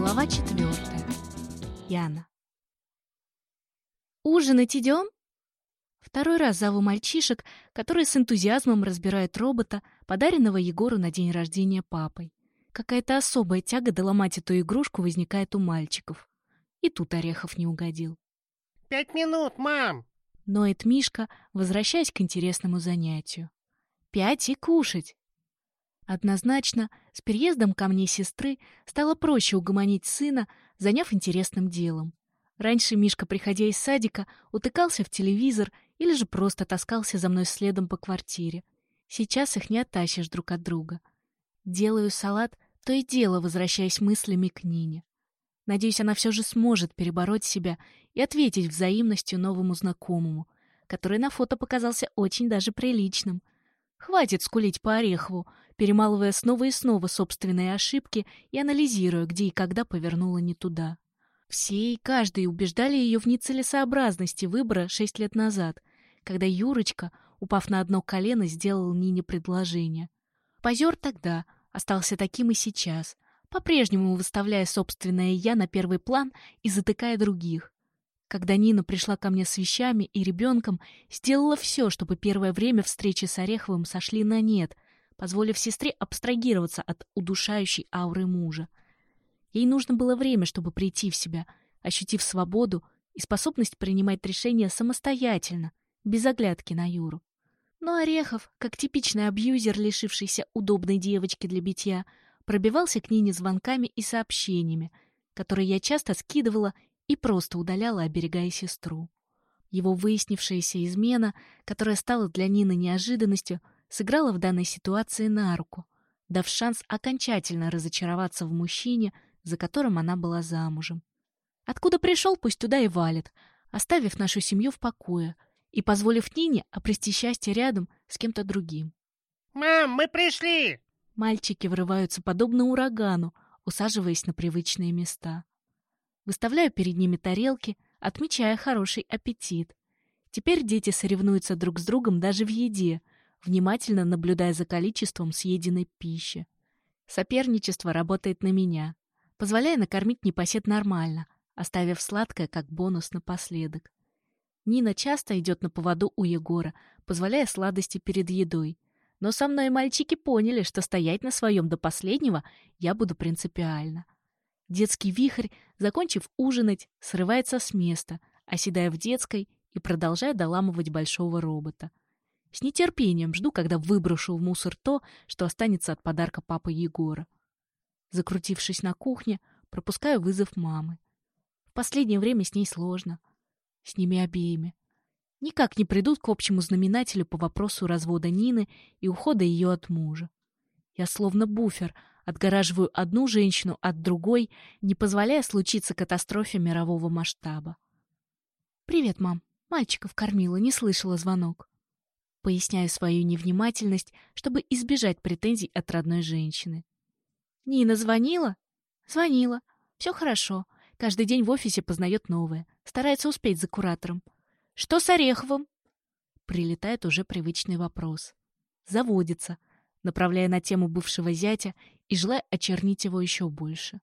Глава четвертая. Яна. «Ужинать идем?» Второй раз зову мальчишек, которые с энтузиазмом разбирают робота, подаренного Егору на день рождения папой. Какая-то особая тяга доломать эту игрушку возникает у мальчиков. И тут Орехов не угодил. «Пять минут, мам!» Ноет Мишка, возвращаясь к интересному занятию. «Пять и кушать!» Однозначно, с переездом ко мне сестры стало проще угомонить сына, заняв интересным делом. Раньше Мишка, приходя из садика, утыкался в телевизор или же просто таскался за мной следом по квартире. Сейчас их не оттащишь друг от друга. Делаю салат, то и дело возвращаясь мыслями к Нине. Надеюсь, она все же сможет перебороть себя и ответить взаимностью новому знакомому, который на фото показался очень даже приличным. Хватит скулить по Орехову, перемалывая снова и снова собственные ошибки и анализируя, где и когда повернула не туда. Все и каждый убеждали ее в нецелесообразности выбора шесть лет назад, когда Юрочка, упав на одно колено, сделал Нине предложение. Позер тогда остался таким и сейчас, по-прежнему выставляя собственное «я» на первый план и затыкая других. Когда Нина пришла ко мне с вещами и ребенком, сделала все, чтобы первое время встречи с Ореховым сошли на нет — позволив сестре абстрагироваться от удушающей ауры мужа. Ей нужно было время, чтобы прийти в себя, ощутив свободу и способность принимать решения самостоятельно, без оглядки на Юру. Но Орехов, как типичный абьюзер, лишившийся удобной девочки для битья, пробивался к Нине звонками и сообщениями, которые я часто скидывала и просто удаляла, оберегая сестру. Его выяснившаяся измена, которая стала для Нины неожиданностью, сыграла в данной ситуации на руку, дав шанс окончательно разочароваться в мужчине, за которым она была замужем. Откуда пришел, пусть туда и валит, оставив нашу семью в покое и позволив Нине обрести счастье рядом с кем-то другим. «Мам, мы пришли!» Мальчики врываются подобно урагану, усаживаясь на привычные места. Выставляю перед ними тарелки, отмечая хороший аппетит. Теперь дети соревнуются друг с другом даже в еде — внимательно наблюдая за количеством съеденной пищи. Соперничество работает на меня, позволяя накормить непосед нормально, оставив сладкое как бонус напоследок. Нина часто идет на поводу у Егора, позволяя сладости перед едой. Но со мной мальчики поняли, что стоять на своем до последнего я буду принципиально. Детский вихрь, закончив ужинать, срывается с места, оседая в детской и продолжая доламывать большого робота. С нетерпением жду, когда выброшу в мусор то, что останется от подарка папы Егора. Закрутившись на кухне, пропускаю вызов мамы. В последнее время с ней сложно. С ними обеими. Никак не придут к общему знаменателю по вопросу развода Нины и ухода ее от мужа. Я словно буфер, отгораживаю одну женщину от другой, не позволяя случиться катастрофе мирового масштаба. «Привет, мам. Мальчиков кормила, не слышала звонок». Поясняю свою невнимательность, чтобы избежать претензий от родной женщины. «Нина звонила?» «Звонила. Все хорошо. Каждый день в офисе познает новое. Старается успеть за куратором. Что с Ореховым?» Прилетает уже привычный вопрос. Заводится, направляя на тему бывшего зятя и желая очернить его еще больше.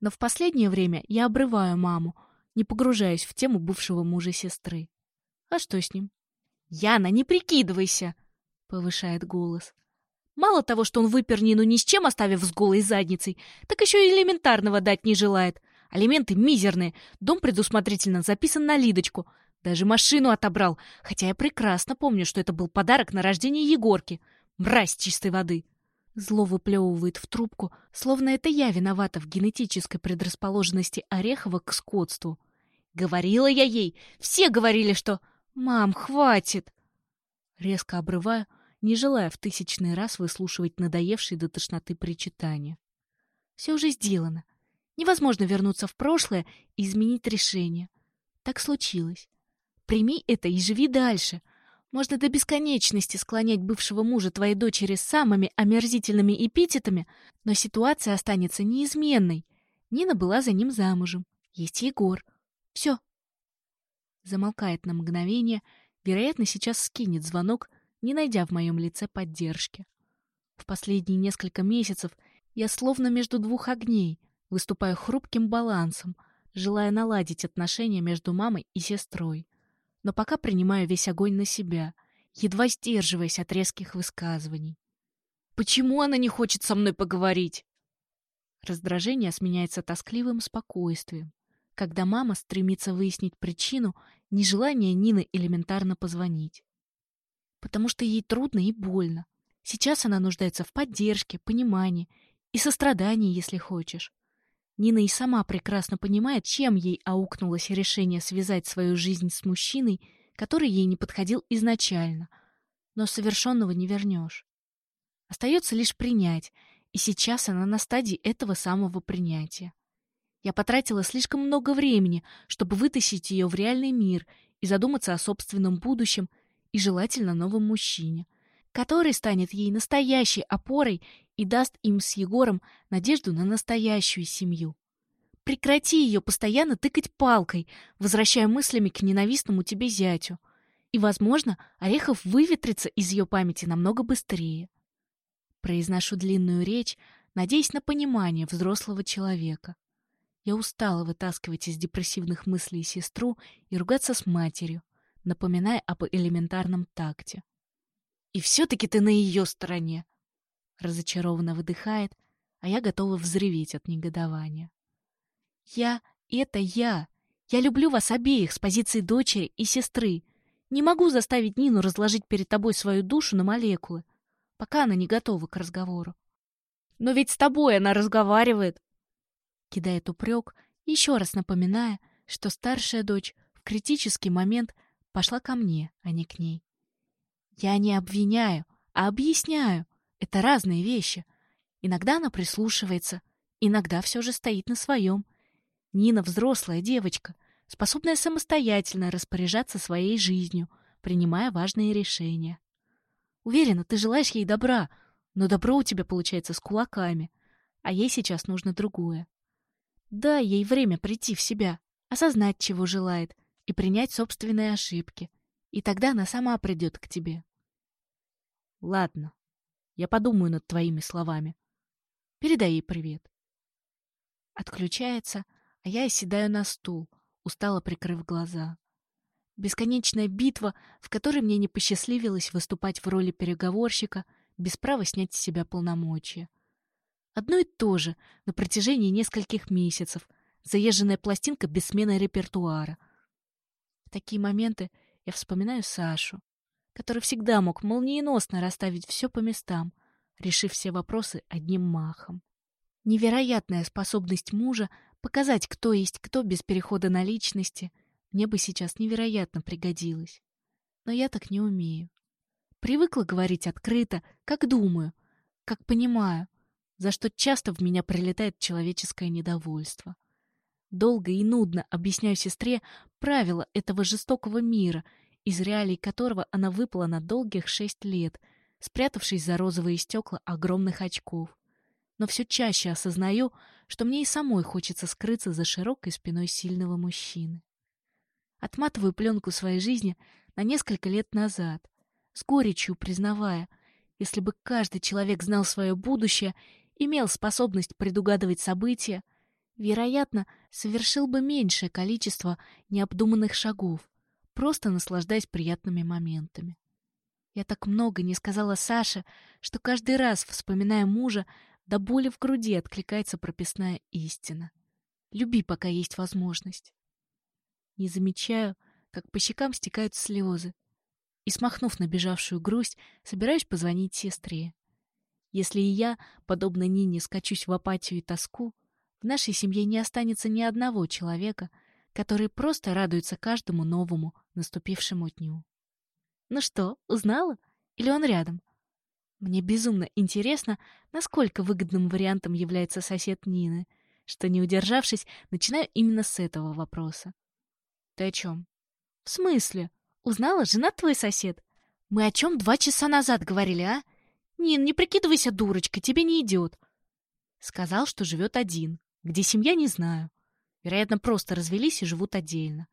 Но в последнее время я обрываю маму, не погружаясь в тему бывшего мужа сестры. А что с ним? «Яна, не прикидывайся!» — повышает голос. Мало того, что он выпер Нину ни с чем, оставив с голой задницей, так еще и элементарного дать не желает. Алименты мизерные, дом предусмотрительно записан на Лидочку. Даже машину отобрал, хотя я прекрасно помню, что это был подарок на рождение Егорки. Мразь чистой воды. Зло выплевывает в трубку, словно это я виновата в генетической предрасположенности Орехова к скотству. Говорила я ей, все говорили, что... «Мам, хватит!» Резко обрываю, не желая в тысячный раз выслушивать надоевшие до тошноты причитания. Все уже сделано. Невозможно вернуться в прошлое и изменить решение. Так случилось. Прими это и живи дальше. Можно до бесконечности склонять бывшего мужа твоей дочери с самыми омерзительными эпитетами, но ситуация останется неизменной. Нина была за ним замужем. Есть Егор. Все, замолкает на мгновение, вероятно, сейчас скинет звонок, не найдя в моем лице поддержки. В последние несколько месяцев я словно между двух огней, выступаю хрупким балансом, желая наладить отношения между мамой и сестрой. Но пока принимаю весь огонь на себя, едва сдерживаясь от резких высказываний. «Почему она не хочет со мной поговорить?» Раздражение сменяется тоскливым спокойствием, когда мама стремится выяснить причину нежелание Нины элементарно позвонить. Потому что ей трудно и больно. Сейчас она нуждается в поддержке, понимании и сострадании, если хочешь. Нина и сама прекрасно понимает, чем ей аукнулось решение связать свою жизнь с мужчиной, который ей не подходил изначально. Но совершенного не вернешь. Остается лишь принять, и сейчас она на стадии этого самого принятия. Я потратила слишком много времени, чтобы вытащить ее в реальный мир и задуматься о собственном будущем и желательно новом мужчине, который станет ей настоящей опорой и даст им с Егором надежду на настоящую семью. Прекрати ее постоянно тыкать палкой, возвращая мыслями к ненавистному тебе зятю. И, возможно, Орехов выветрится из ее памяти намного быстрее. Произношу длинную речь, надеясь на понимание взрослого человека. Я устала вытаскивать из депрессивных мыслей сестру и ругаться с матерью, напоминая об элементарном такте. «И все-таки ты на ее стороне!» Разочарованно выдыхает, а я готова взреветь от негодования. «Я — это я! Я люблю вас обеих с позиции дочери и сестры! Не могу заставить Нину разложить перед тобой свою душу на молекулы, пока она не готова к разговору. Но ведь с тобой она разговаривает, кидает упрек, еще раз напоминая, что старшая дочь в критический момент пошла ко мне, а не к ней. Я не обвиняю, а объясняю. Это разные вещи. Иногда она прислушивается, иногда все же стоит на своем. Нина взрослая девочка, способная самостоятельно распоряжаться своей жизнью, принимая важные решения. Уверена, ты желаешь ей добра, но добро у тебя получается с кулаками, а ей сейчас нужно другое. Да, ей время прийти в себя, осознать, чего желает, и принять собственные ошибки. И тогда она сама придет к тебе. Ладно, я подумаю над твоими словами. Передай ей привет. Отключается, а я оседаю на стул, устало прикрыв глаза. Бесконечная битва, в которой мне не посчастливилось выступать в роли переговорщика, без права снять с себя полномочия — Одно и то же на протяжении нескольких месяцев, заезженная пластинка без смены репертуара. В такие моменты я вспоминаю Сашу, который всегда мог молниеносно расставить все по местам, решив все вопросы одним махом. Невероятная способность мужа показать, кто есть кто без перехода на личности, мне бы сейчас невероятно пригодилась. Но я так не умею. Привыкла говорить открыто, как думаю, как понимаю — за что часто в меня прилетает человеческое недовольство. Долго и нудно объясняю сестре правила этого жестокого мира, из реалий которого она выпала на долгих шесть лет, спрятавшись за розовые стекла огромных очков. Но все чаще осознаю, что мне и самой хочется скрыться за широкой спиной сильного мужчины. Отматываю пленку своей жизни на несколько лет назад, с горечью признавая, если бы каждый человек знал свое будущее имел способность предугадывать события, вероятно, совершил бы меньшее количество необдуманных шагов, просто наслаждаясь приятными моментами. Я так много не сказала Саше, что каждый раз, вспоминая мужа, до боли в груди откликается прописная истина. Люби, пока есть возможность. Не замечаю, как по щекам стекают слезы, и, смахнув набежавшую грусть, собираюсь позвонить сестре. Если и я, подобно Нине, скачусь в апатию и тоску, в нашей семье не останется ни одного человека, который просто радуется каждому новому, наступившему дню. Ну что, узнала? Или он рядом? Мне безумно интересно, насколько выгодным вариантом является сосед Нины, что, не удержавшись, начинаю именно с этого вопроса. Ты о чем? В смысле? Узнала, жена твой сосед? Мы о чем два часа назад говорили, а? «Нин, не прикидывайся дурочка, тебе не идет!» Сказал, что живет один, где семья не знаю. Вероятно, просто развелись и живут отдельно.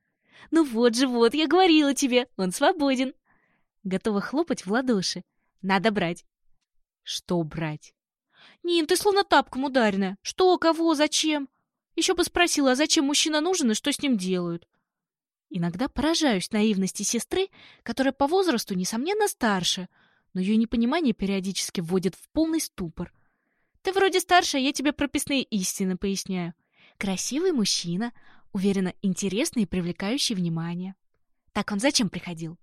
«Ну вот же, вот, я говорила тебе, он свободен!» Готова хлопать в ладоши. «Надо брать!» «Что брать?» «Нин, ну ты словно тапком ударенная. Что, кого, зачем?» Еще бы спросила, а зачем мужчина нужен и что с ним делают? Иногда поражаюсь наивности сестры, которая по возрасту, несомненно, старше — но ее непонимание периодически вводит в полный ступор. «Ты вроде старше, я тебе прописные истины поясняю. Красивый мужчина, уверенно интересный и привлекающий внимание. Так он зачем приходил?»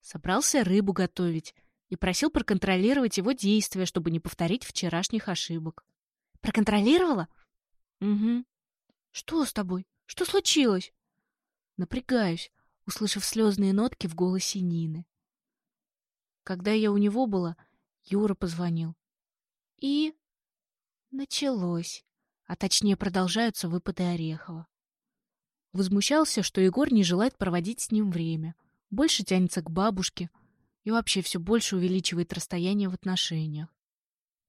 Собрался рыбу готовить и просил проконтролировать его действия, чтобы не повторить вчерашних ошибок. «Проконтролировала?» «Угу. Что с тобой? Что случилось?» Напрягаюсь, услышав слезные нотки в голосе Нины. Когда я у него была, Юра позвонил. И... началось. А точнее продолжаются выпады Орехова. Возмущался, что Егор не желает проводить с ним время. Больше тянется к бабушке и вообще все больше увеличивает расстояние в отношениях.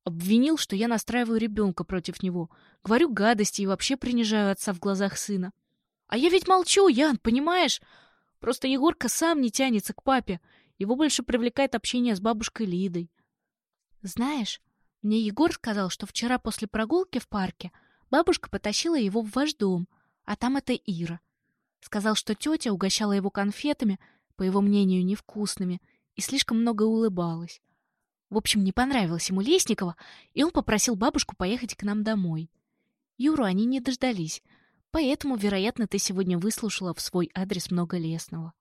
Обвинил, что я настраиваю ребенка против него, говорю гадости и вообще принижаю отца в глазах сына. А я ведь молчу, Ян, понимаешь? Просто Егорка сам не тянется к папе его больше привлекает общение с бабушкой Лидой. Знаешь, мне Егор сказал, что вчера после прогулки в парке бабушка потащила его в ваш дом, а там это Ира. Сказал, что тетя угощала его конфетами, по его мнению, невкусными, и слишком много улыбалась. В общем, не понравилось ему Лесникова, и он попросил бабушку поехать к нам домой. Юру они не дождались, поэтому, вероятно, ты сегодня выслушала в свой адрес много лесного.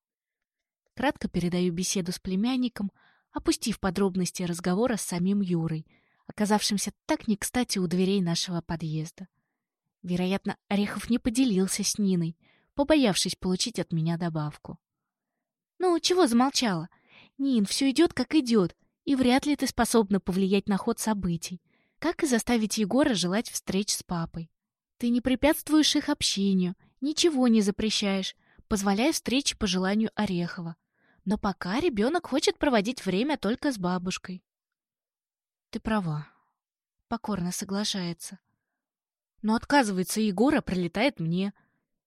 Кратко передаю беседу с племянником, опустив подробности разговора с самим Юрой, оказавшимся так не кстати у дверей нашего подъезда. Вероятно, Орехов не поделился с Ниной, побоявшись получить от меня добавку. «Ну, чего замолчала? Нин, все идет, как идет, и вряд ли ты способна повлиять на ход событий. Как и заставить Егора желать встреч с папой? Ты не препятствуешь их общению, ничего не запрещаешь, позволяя встречи по желанию Орехова. Но пока ребенок хочет проводить время только с бабушкой. Ты права. Покорно соглашается. Но отказывается Егора, пролетает мне.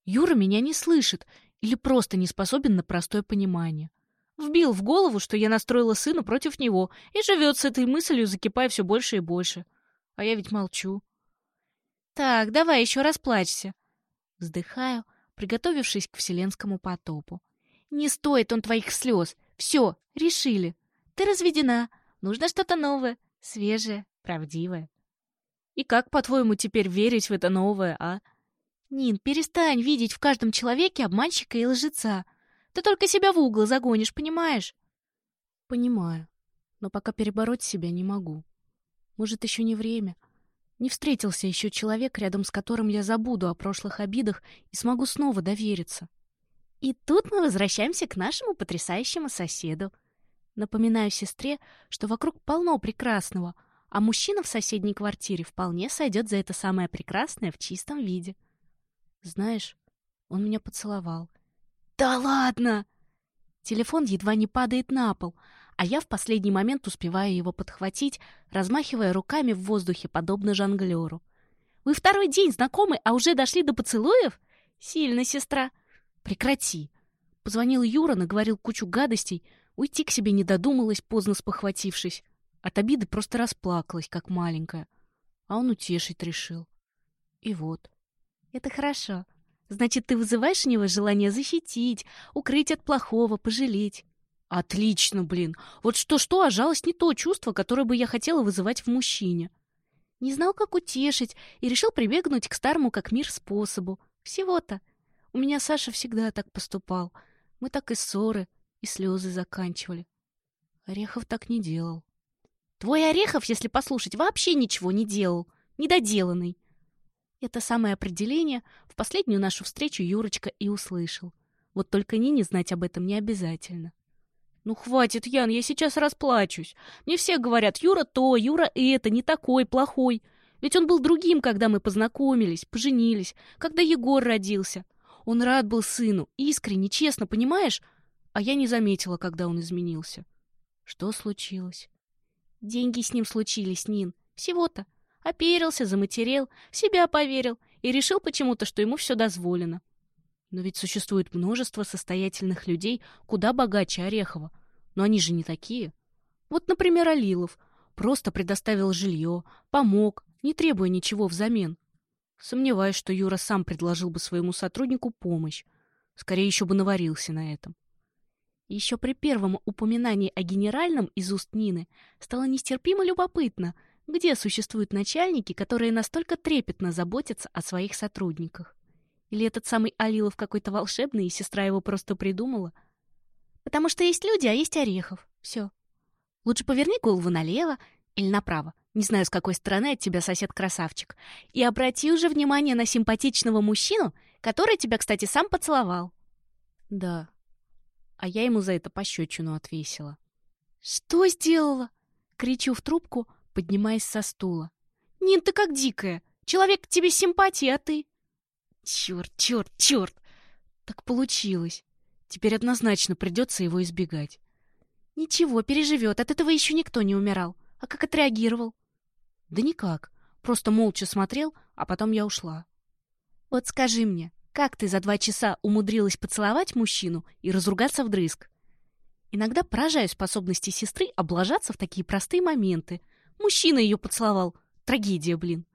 Юра меня не слышит или просто не способен на простое понимание. Вбил в голову, что я настроила сына против него и живет с этой мыслью, закипая все больше и больше. А я ведь молчу. Так, давай еще раз плачься. Вздыхаю приготовившись к вселенскому потопу. «Не стоит он твоих слез! Все, решили! Ты разведена! Нужно что-то новое, свежее, правдивое!» «И как, по-твоему, теперь верить в это новое, а?» «Нин, перестань видеть в каждом человеке обманщика и лжеца! Ты только себя в угол загонишь, понимаешь?» «Понимаю, но пока перебороть себя не могу. Может, еще не время, не встретился еще человек, рядом с которым я забуду о прошлых обидах и смогу снова довериться. И тут мы возвращаемся к нашему потрясающему соседу. Напоминаю сестре, что вокруг полно прекрасного, а мужчина в соседней квартире вполне сойдет за это самое прекрасное в чистом виде. Знаешь, он меня поцеловал. «Да ладно!» Телефон едва не падает на пол, а я в последний момент успеваю его подхватить, размахивая руками в воздухе, подобно жонглеру. «Вы второй день знакомы, а уже дошли до поцелуев? Сильно, сестра! Прекрати!» Позвонил Юра, наговорил кучу гадостей, уйти к себе не додумалась, поздно спохватившись. От обиды просто расплакалась, как маленькая. А он утешить решил. И вот. «Это хорошо. Значит, ты вызываешь у него желание защитить, укрыть от плохого, пожалеть». Отлично, блин. Вот что-что, а жалость не то чувство, которое бы я хотела вызывать в мужчине. Не знал, как утешить, и решил прибегнуть к старому как мир способу. Всего-то. У меня Саша всегда так поступал. Мы так и ссоры, и слезы заканчивали. Орехов так не делал. Твой Орехов, если послушать, вообще ничего не делал. Недоделанный. Это самое определение в последнюю нашу встречу Юрочка и услышал. Вот только Нине знать об этом не обязательно. Ну хватит, Ян, я сейчас расплачусь. Мне все говорят, Юра то, Юра это, не такой, плохой. Ведь он был другим, когда мы познакомились, поженились, когда Егор родился. Он рад был сыну, искренне, честно, понимаешь? А я не заметила, когда он изменился. Что случилось? Деньги с ним случились, Нин. Всего-то. Оперился, заматерел, в себя поверил и решил почему-то, что ему все дозволено. Но ведь существует множество состоятельных людей куда богаче Орехова. Но они же не такие. Вот, например, Алилов. Просто предоставил жилье, помог, не требуя ничего взамен. Сомневаюсь, что Юра сам предложил бы своему сотруднику помощь. Скорее еще бы наварился на этом. Еще при первом упоминании о генеральном из уст Нины стало нестерпимо любопытно, где существуют начальники, которые настолько трепетно заботятся о своих сотрудниках. Или этот самый Алилов какой-то волшебный, и сестра его просто придумала? Потому что есть люди, а есть Орехов. Все. Лучше поверни голову налево или направо. Не знаю, с какой стороны от тебя сосед-красавчик. И обрати уже внимание на симпатичного мужчину, который тебя, кстати, сам поцеловал. Да. А я ему за это пощечину отвесила. Что сделала? Кричу в трубку, поднимаясь со стула. Нин, ты как дикая. Человек к тебе симпатии, а ты... Черт, черт, черт! Так получилось. Теперь однозначно придется его избегать. Ничего, переживет. От этого еще никто не умирал. А как отреагировал? Да никак. Просто молча смотрел, а потом я ушла. Вот скажи мне, как ты за два часа умудрилась поцеловать мужчину и разругаться вдрызг? Иногда поражаю способности сестры облажаться в такие простые моменты. Мужчина ее поцеловал. Трагедия, блин.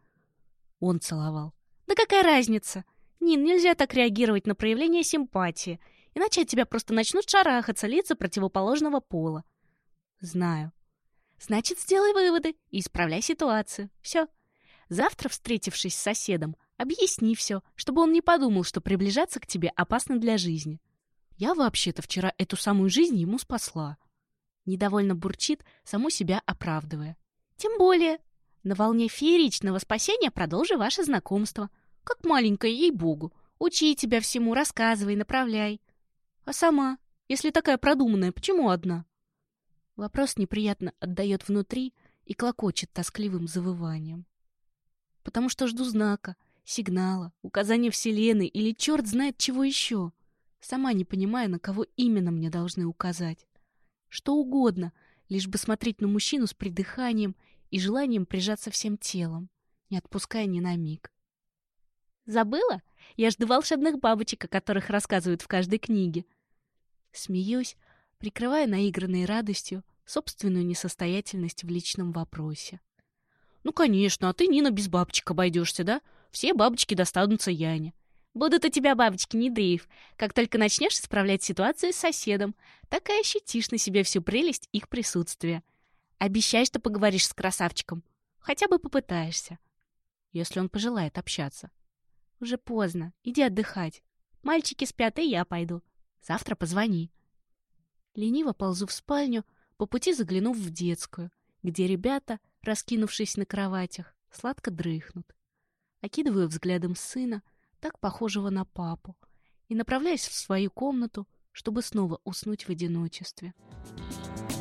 Он целовал. Да какая разница? Не, нельзя так реагировать на проявление симпатии, иначе от тебя просто начнут шарахаться лица противоположного пола. Знаю. Значит, сделай выводы и исправляй ситуацию. Все. Завтра, встретившись с соседом, объясни все, чтобы он не подумал, что приближаться к тебе опасно для жизни. Я вообще-то вчера эту самую жизнь ему спасла. Недовольно бурчит, саму себя оправдывая. Тем более, на волне фееричного спасения продолжи ваше знакомство — как маленькая, ей-богу. Учи тебя всему, рассказывай, направляй. А сама, если такая продуманная, почему одна? Вопрос неприятно отдает внутри и клокочет тоскливым завыванием. Потому что жду знака, сигнала, указания Вселенной или черт знает чего еще. Сама не понимая, на кого именно мне должны указать. Что угодно, лишь бы смотреть на мужчину с придыханием и желанием прижаться всем телом, не отпуская ни на миг. Забыла? Я жду волшебных бабочек, о которых рассказывают в каждой книге. Смеюсь, прикрывая наигранной радостью собственную несостоятельность в личном вопросе. «Ну, конечно, а ты, Нина, без бабочек обойдешься, да? Все бабочки достанутся Яне». «Будут у тебя бабочки, не дрейф. Как только начнешь исправлять ситуацию с соседом, так и ощутишь на себе всю прелесть их присутствия. Обещай, что поговоришь с красавчиком. Хотя бы попытаешься». «Если он пожелает общаться», уже поздно. Иди отдыхать. Мальчики спят, и я пойду. Завтра позвони». Лениво ползу в спальню, по пути заглянув в детскую, где ребята, раскинувшись на кроватях, сладко дрыхнут. Окидываю взглядом сына, так похожего на папу, и направляюсь в свою комнату, чтобы снова уснуть в одиночестве. Thank you